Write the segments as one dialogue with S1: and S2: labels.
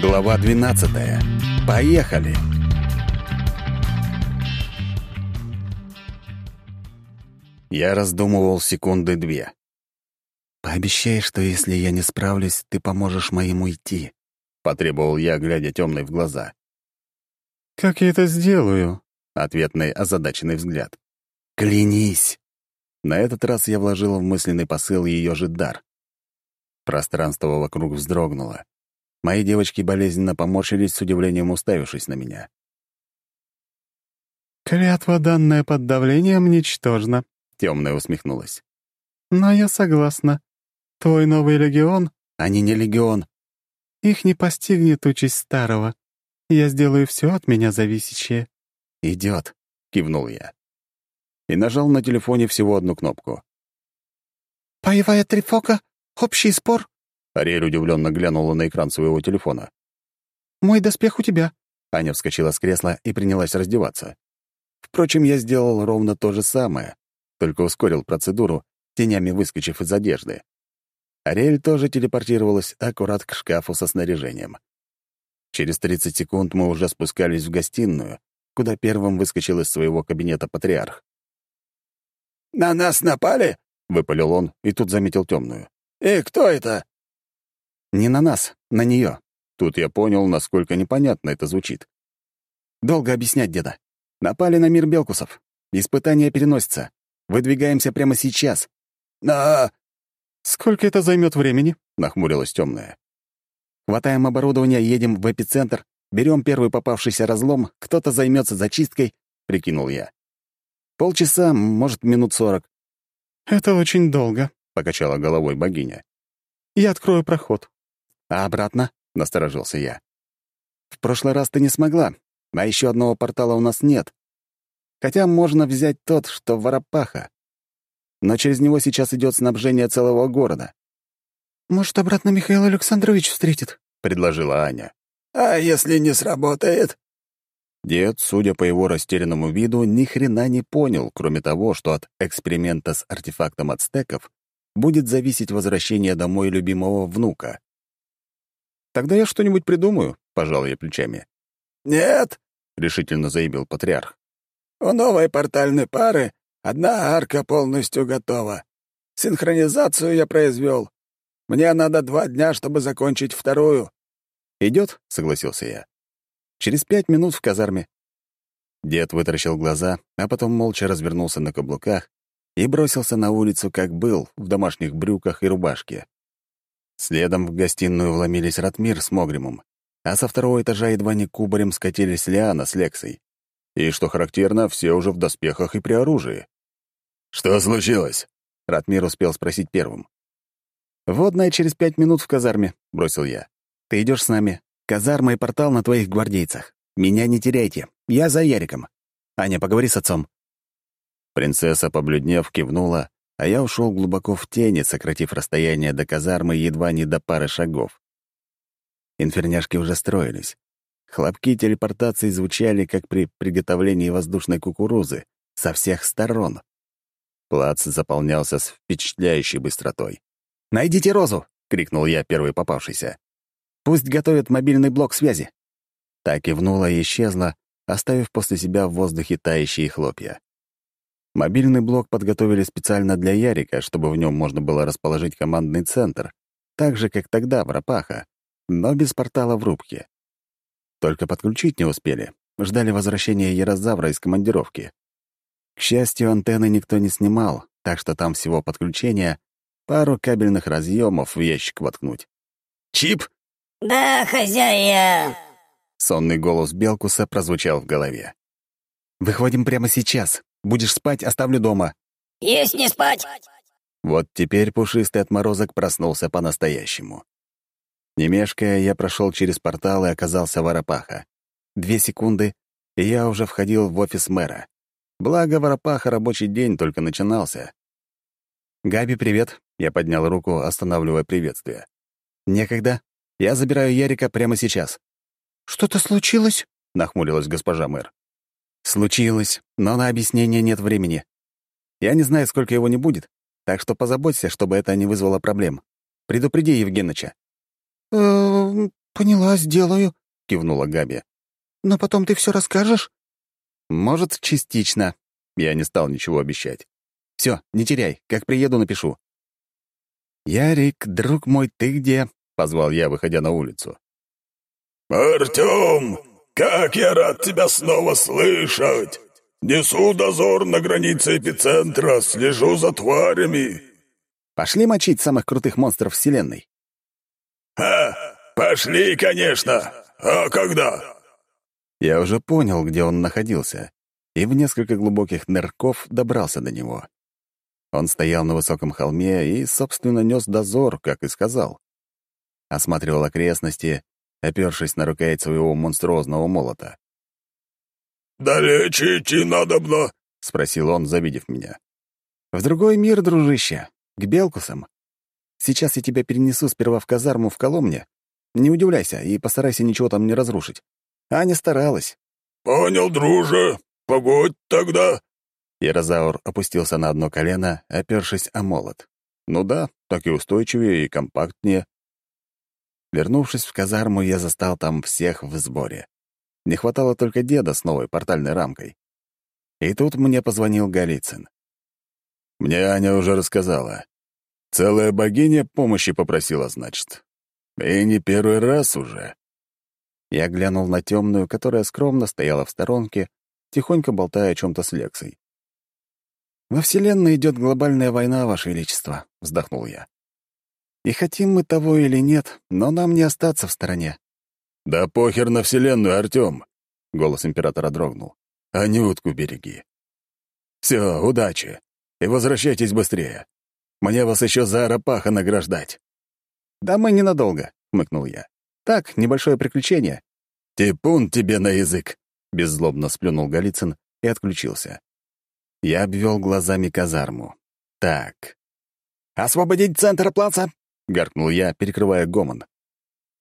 S1: Глава 12. Поехали! Я раздумывал секунды две. «Пообещай, что если я не справлюсь, ты поможешь моему идти», — потребовал я, глядя темной в глаза.
S2: «Как я это сделаю?»
S1: — ответный озадаченный взгляд. «Клянись!» На этот раз я вложил в мысленный посыл ее же дар. Пространство вокруг вздрогнуло. Мои девочки болезненно поморщились, с удивлением уставившись на меня.
S2: «Клятва, данная под давлением, ничтожна», — темная усмехнулась. «Но я согласна. Твой новый легион...»
S1: «Они не легион».
S2: «Их не постигнет участь старого. Я сделаю все от меня зависящее».
S1: «Идет», — кивнул я. И нажал на телефоне всего одну кнопку.
S3: «Боевая тревога? Общий спор?»
S1: Ариэль удивленно глянула на экран своего телефона.
S3: «Мой доспех у тебя».
S1: Аня вскочила с кресла и принялась раздеваться. Впрочем, я сделал ровно то же самое, только ускорил процедуру, тенями выскочив из одежды. Ариэль тоже телепортировалась аккурат к шкафу со снаряжением. Через 30 секунд мы уже спускались в гостиную, куда первым выскочил из своего кабинета патриарх.
S4: «На нас напали?»
S1: — выпалил он и тут заметил темную.
S4: «И кто это?»
S1: «Не на нас, на нее. Тут я понял, насколько непонятно это звучит. «Долго объяснять, деда. Напали на мир Белкусов. Испытания переносятся. Выдвигаемся прямо сейчас».
S4: «Но...»
S2: «Сколько это займет времени?»
S1: — нахмурилась темная. «Хватаем оборудование, едем в эпицентр, берем первый попавшийся разлом, кто-то займется зачисткой», — прикинул я. «Полчаса, может, минут сорок».
S2: «Это очень долго», —
S1: покачала головой богиня.
S2: «Я открою проход».
S1: «А обратно?» — насторожился я. «В прошлый раз ты не смогла, а еще одного портала у нас нет. Хотя можно взять тот, что в Воропаха. Но через него сейчас идет снабжение целого города».
S3: «Может, обратно Михаил Александрович встретит?»
S1: — предложила Аня.
S4: «А если не сработает?»
S1: Дед, судя по его растерянному виду, ни хрена не понял, кроме того, что от эксперимента с артефактом ацтеков будет зависеть возвращение домой любимого внука. «Тогда я что-нибудь придумаю», — пожал я плечами.
S4: «Нет», —
S1: решительно заявил патриарх.
S4: «У новой портальной пары одна арка полностью готова. Синхронизацию я произвел. Мне надо два дня, чтобы закончить вторую».
S1: «Идет», — согласился я. «Через пять минут в казарме». Дед вытаращил глаза, а потом молча развернулся на каблуках и бросился на улицу, как был, в домашних брюках и рубашке. Следом в гостиную вломились Ратмир с Могримом, а со второго этажа едва не кубарем скатились Лиана с Лексой. И, что характерно, все уже в доспехах и при оружии.
S4: «Что случилось?»
S1: — Ратмир успел спросить первым. «Водная через пять минут в казарме», — бросил я. «Ты идешь с нами. Казарма и портал на твоих гвардейцах. Меня не теряйте. Я за Яриком. Аня, поговори с отцом». Принцесса, побледнев, кивнула, а я ушел глубоко в тени, сократив расстояние до казармы едва не до пары шагов. Инферняшки уже строились. Хлопки телепортации звучали, как при приготовлении воздушной кукурузы, со всех сторон. Плац заполнялся с впечатляющей быстротой. «Найдите Розу!» — крикнул я, первый попавшийся. «Пусть готовят мобильный блок связи!» Так кивнула и исчезла, оставив после себя в воздухе тающие хлопья. Мобильный блок подготовили специально для Ярика, чтобы в нем можно было расположить командный центр, так же, как тогда в Рапаха, но без портала в рубке. Только подключить не успели, ждали возвращения Ярозавра из командировки. К счастью, антенны никто не снимал, так что там всего подключения пару кабельных разъемов в ящик воткнуть. «Чип?»
S5: «Да, хозяин!»
S1: Сонный голос Белкуса прозвучал в голове. «Выходим прямо сейчас. Будешь спать, оставлю дома».
S5: «Есть не спать!»
S1: Вот теперь пушистый отморозок проснулся по-настоящему. Не мешкая, я прошел через портал и оказался в Арапаха. Две секунды, и я уже входил в офис мэра. Благо, в Арапаха рабочий день только начинался. «Габи, привет!» — я поднял руку, останавливая приветствие. «Некогда. Я забираю Ярика прямо сейчас».
S3: «Что-то случилось?»
S1: — нахмурилась госпожа мэр. «Случилось, но на объяснение нет времени. Я не знаю, сколько его не будет, так что позаботься, чтобы это не вызвало проблем. Предупреди Евгеныча».
S3: «Э, «Поняла, сделаю», —
S1: кивнула Габи.
S3: «Но потом ты все расскажешь?»
S1: «Может, частично». Я не стал ничего обещать. Все, не теряй. Как приеду, напишу. «Ярик, друг мой, ты где?» — позвал я, выходя на улицу.
S6: «Артём, как я рад тебя снова слышать! Несу дозор на границе эпицентра, слежу за тварями!»
S1: «Пошли мочить самых крутых монстров Вселенной!»
S6: «А, пошли, конечно! А когда?»
S1: Я уже понял, где он находился, и в несколько глубоких нырков добрался до него. Он стоял на высоком холме и, собственно, нес дозор, как и сказал. Осматривал окрестности, опершись на рукоять своего монструозного молота.
S6: «Далече идти надобно?»
S1: — спросил он, завидев меня. «В другой мир, дружище, к Белкусам. Сейчас я тебя перенесу сперва в казарму в Коломне. Не удивляйся и постарайся ничего там не разрушить. Аня старалась».
S6: «Понял, друже. Погодь тогда».
S1: Ярозаур опустился на одно колено, опершись о молот. Ну да, так и устойчивее, и компактнее. Вернувшись в казарму, я застал там всех в сборе. Не хватало только деда с новой портальной рамкой. И тут мне позвонил Голицын.
S6: «Мне Аня уже рассказала. Целая богиня помощи попросила, значит. И не первый раз уже».
S1: Я глянул на темную, которая скромно стояла в сторонке, тихонько болтая о чем-то с Лексой. «Во Вселенной идет глобальная война, Ваше Величество», — вздохнул я. «И хотим мы того или нет, но нам не остаться в стороне».
S6: «Да похер на Вселенную, Артем!» — голос императора дрогнул. «Анютку береги. Все, удачи, и возвращайтесь быстрее. Мне вас еще за Арапаха награждать».
S1: «Да мы ненадолго», — хмыкнул я. «Так, небольшое приключение».
S6: «Типун тебе на язык!» — беззлобно сплюнул Голицын и отключился.
S1: Я обвел глазами казарму. Так.
S3: «Освободить центр плаца!»
S1: — гаркнул я, перекрывая гомон.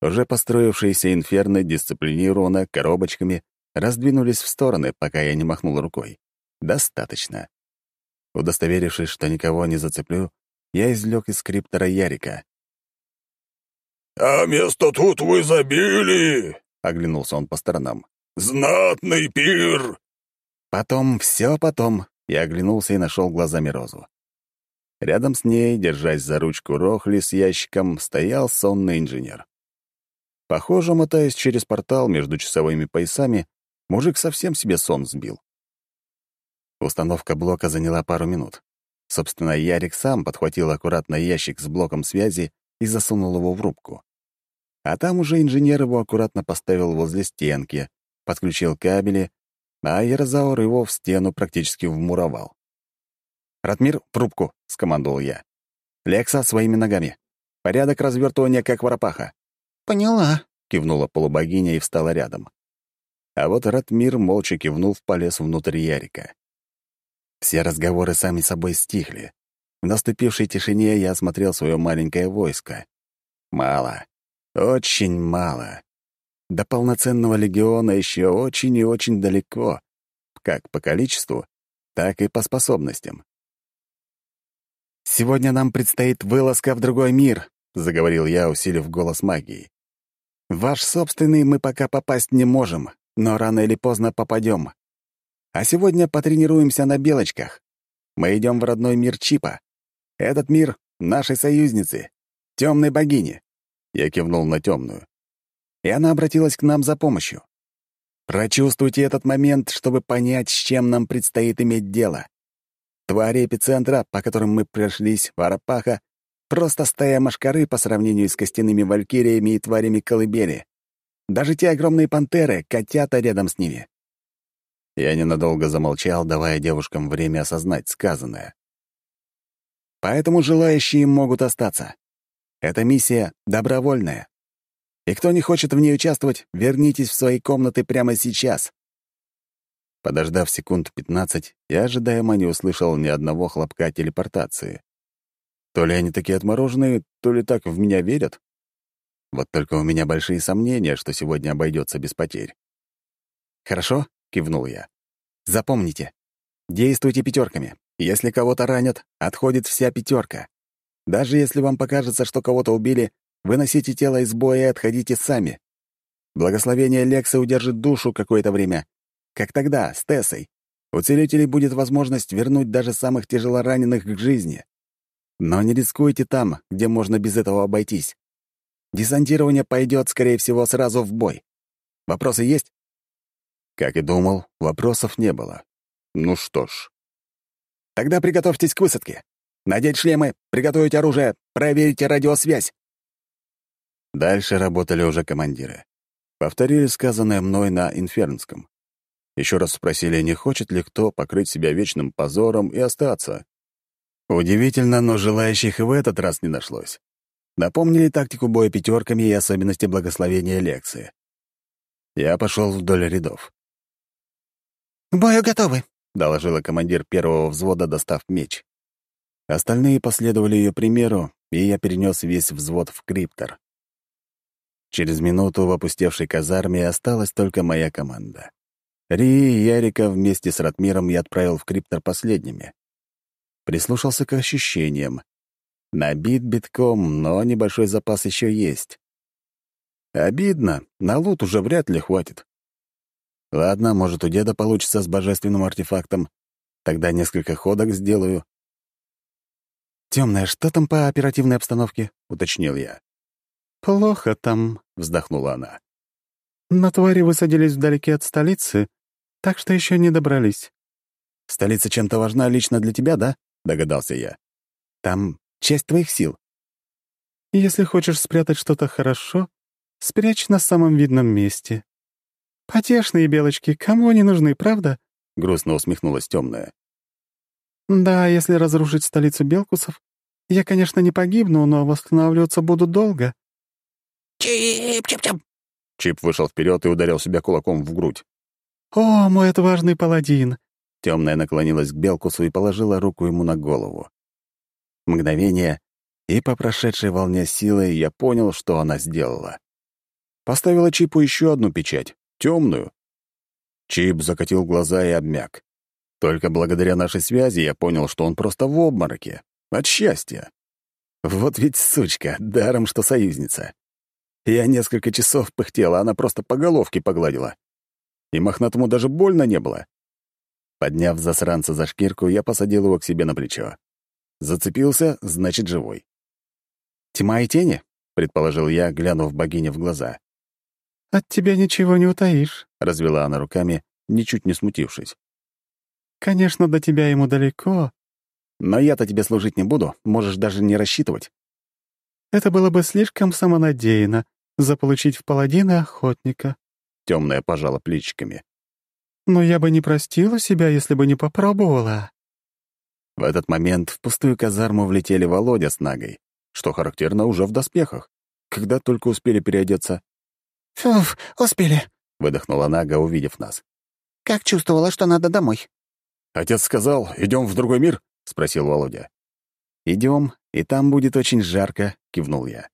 S1: Уже построившиеся инферны дисциплинированно, коробочками, раздвинулись в стороны, пока я не махнул рукой. Достаточно. Удостоверившись, что никого не зацеплю, я извлек из скриптора Ярика.
S6: «А место тут вы забили!»
S1: — оглянулся он по сторонам.
S6: «Знатный пир!»
S1: «Потом, все потом!» Я оглянулся и нашел глазами Розу. Рядом с ней, держась за ручку Рохли с ящиком, стоял сонный инженер. Похоже, мотаясь через портал между часовыми поясами, мужик совсем себе сон сбил. Установка блока заняла пару минут. Собственно, Ярик сам подхватил аккуратно ящик с блоком связи и засунул его в рубку. А там уже инженер его аккуратно поставил возле стенки, подключил кабели а Ярозаур его в стену практически вмуровал. «Ратмир, в рубку!» — скомандовал я. «Лекса своими ногами. Порядок развертывания, как воропаха».
S3: «Поняла», —
S1: кивнула полубогиня и встала рядом. А вот Ратмир, молча кивнув, полез внутрь Ярика. Все разговоры сами собой стихли. В наступившей тишине я осмотрел свое маленькое войско. Мало. Очень мало. До полноценного легиона еще очень и очень далеко, как по количеству, так и по способностям. «Сегодня нам предстоит вылазка в другой мир», — заговорил я, усилив голос магии. «Ваш собственный мы пока попасть не можем, но рано или поздно попадем. А сегодня потренируемся на белочках. Мы идем в родной мир Чипа. Этот мир — нашей союзницы, темной богини». Я кивнул на темную и она обратилась к нам за помощью. Прочувствуйте этот момент, чтобы понять, с чем нам предстоит иметь дело. Твари эпицентра, по которым мы прошлись, Варапаха, просто стая машкары по сравнению с костяными валькириями и тварями колыбели. Даже те огромные пантеры, котята рядом с ними. Я ненадолго замолчал, давая девушкам время осознать сказанное. Поэтому желающие могут остаться. Эта миссия добровольная. И кто не хочет в ней участвовать, вернитесь в свои комнаты прямо сейчас. Подождав секунд пятнадцать, я ожидаемо не услышал ни одного хлопка телепортации. То ли они такие отмороженные, то ли так в меня верят. Вот только у меня большие сомнения, что сегодня обойдется без потерь. «Хорошо?» — кивнул я. «Запомните. Действуйте пятерками. Если кого-то ранят, отходит вся пятерка. Даже если вам покажется, что кого-то убили, Выносите тело из боя и отходите сами. Благословение Лекса удержит душу какое-то время. Как тогда, с Тессой. У целителей будет возможность вернуть даже самых тяжелораненых к жизни. Но не рискуйте там, где можно без этого обойтись. Десантирование пойдет, скорее всего, сразу в бой. Вопросы есть? Как и думал, вопросов не было. Ну что ж. Тогда приготовьтесь к высадке. Надеть шлемы, приготовить оружие, проверить радиосвязь. Дальше работали уже командиры. Повторили сказанное мной на инфернском. Еще раз спросили, не хочет ли кто покрыть себя вечным позором и остаться. Удивительно, но желающих и в этот раз не нашлось. Напомнили тактику боя пятерками и особенности благословения лекции. Я пошел вдоль рядов.
S3: «К бою готовы», —
S1: доложила командир первого взвода, достав меч. Остальные последовали ее примеру, и я перенес весь взвод в криптор. Через минуту в опустевшей казарме осталась только моя команда. Ри и Ярика вместе с Ратмиром я отправил в криптор последними. Прислушался к ощущениям. Набит битком, но небольшой запас еще есть. Обидно, на лут уже вряд ли хватит. Ладно, может, у деда получится с божественным артефактом. Тогда несколько ходок сделаю. «Темная, что там по оперативной обстановке?» — уточнил я.
S2: «Плохо там», — вздохнула она.
S1: «На
S2: твари высадились вдалеке от столицы, так что еще не добрались».
S1: «Столица чем-то важна лично для тебя, да?» — догадался я. «Там часть твоих сил».
S2: «Если хочешь спрятать что-то хорошо, спрячь на самом видном месте. Потешные белочки, кому они нужны, правда?»
S1: — грустно усмехнулась темная.
S2: «Да, если разрушить столицу Белкусов, я, конечно, не погибну, но восстанавливаться буду долго».
S5: «Чип-чип-чип!»
S1: Чип вышел вперед и ударил себя кулаком в грудь.
S2: «О, мой отважный паладин!»
S1: Темная наклонилась к Белкусу и положила руку ему на голову. Мгновение, и по прошедшей волне силы я понял, что она сделала. Поставила Чипу еще одну печать, темную. Чип закатил глаза и обмяк. Только благодаря нашей связи я понял, что он просто в обмороке. От счастья. Вот ведь сучка, даром что союзница. Я несколько часов пыхтела, она просто по головке погладила. И мохнатому даже больно не было. Подняв засранца за шкирку, я посадил его к себе на плечо. Зацепился, значит, живой. «Тьма и тени?» — предположил я, глянув богине в глаза.
S2: «От тебя ничего не утаишь», —
S1: развела она руками, ничуть не смутившись.
S2: «Конечно, до тебя ему далеко».
S1: «Но я-то тебе служить не буду, можешь даже не рассчитывать».
S2: «Это было бы слишком самонадеянно, заполучить в паладина охотника».
S1: Темная пожала плечиками.
S2: «Но я бы не простила себя, если бы не попробовала».
S1: В этот момент в пустую казарму влетели Володя с Нагой, что характерно уже в доспехах, когда только успели переодеться.
S3: «Фуф, успели», —
S1: выдохнула Нага, увидев нас.
S3: «Как чувствовала, что надо домой?»
S1: «Отец сказал, идем в другой мир?» — спросил Володя. Идем, и там будет очень жарко», — кивнул я.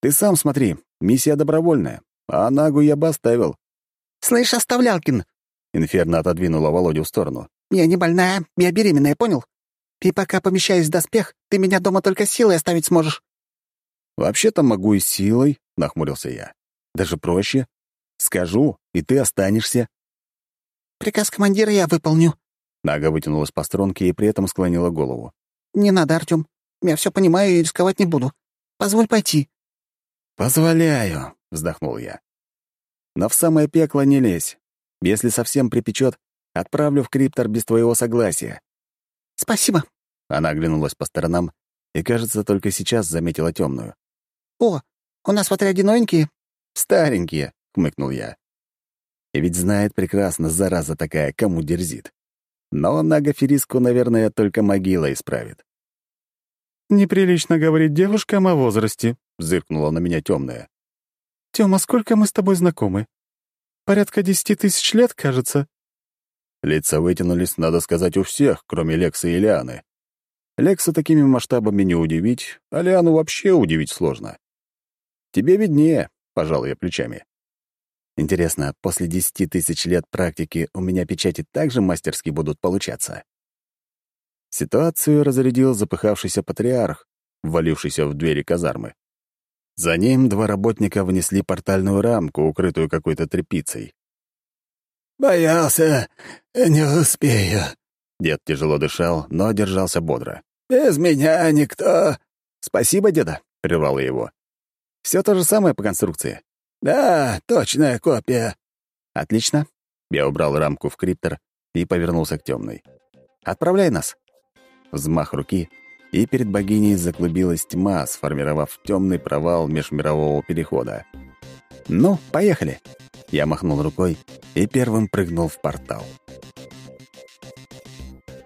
S1: «Ты сам смотри, миссия добровольная, а Нагу я бы оставил».
S3: «Слышь, Оставлялкин!»
S1: — Инферно отодвинула Володю в сторону.
S3: «Я не больная, я беременная, понял? И пока помещаюсь в доспех, ты меня дома только силой оставить сможешь».
S1: «Вообще-то могу и силой», — нахмурился я. Даже проще. Скажу, и ты останешься.
S3: Приказ командира я выполню.
S1: Нага вытянулась по струнке и при этом склонила голову.
S3: Не надо, Артём. Я все понимаю и рисковать не буду. Позволь пойти.
S1: Позволяю, вздохнул я. Но в самое пекло не лезь. Если совсем припечет, отправлю в криптор без твоего согласия.
S3: Спасибо.
S1: Она оглянулась по сторонам и, кажется, только сейчас заметила темную.
S3: О, у нас в отряде новенькие.
S1: «Старенькие», — хмыкнул я. И ведь знает прекрасно, зараза такая, кому дерзит. Но Нагафериску, наверное, только могила исправит.
S2: «Неприлично говорить девушкам о возрасте», —
S1: зыркнула на меня темная.
S2: «Тёма, сколько мы с тобой знакомы? Порядка десяти тысяч лет, кажется».
S1: Лица вытянулись, надо сказать, у всех, кроме Лекса и Лианы. Лекса такими масштабами не удивить, а Лиану вообще удивить сложно. Тебе виднее, — пожал я плечами. Интересно, после десяти тысяч лет практики у меня печати также мастерски будут получаться? Ситуацию разрядил запыхавшийся патриарх, ввалившийся в двери казармы. За ним два работника внесли портальную рамку, укрытую какой-то тряпицей.
S4: «Боялся, не успею».
S1: Дед тяжело дышал, но держался бодро.
S4: «Без меня никто...»
S1: «Спасибо, деда», — прервал его. Все то же самое по конструкции».
S4: «Да, точная копия».
S1: «Отлично». Я убрал рамку в криптор и повернулся к темной. «Отправляй нас». Взмах руки, и перед богиней заклубилась тьма, сформировав темный провал межмирового перехода. «Ну, поехали!» Я махнул рукой и первым прыгнул в портал.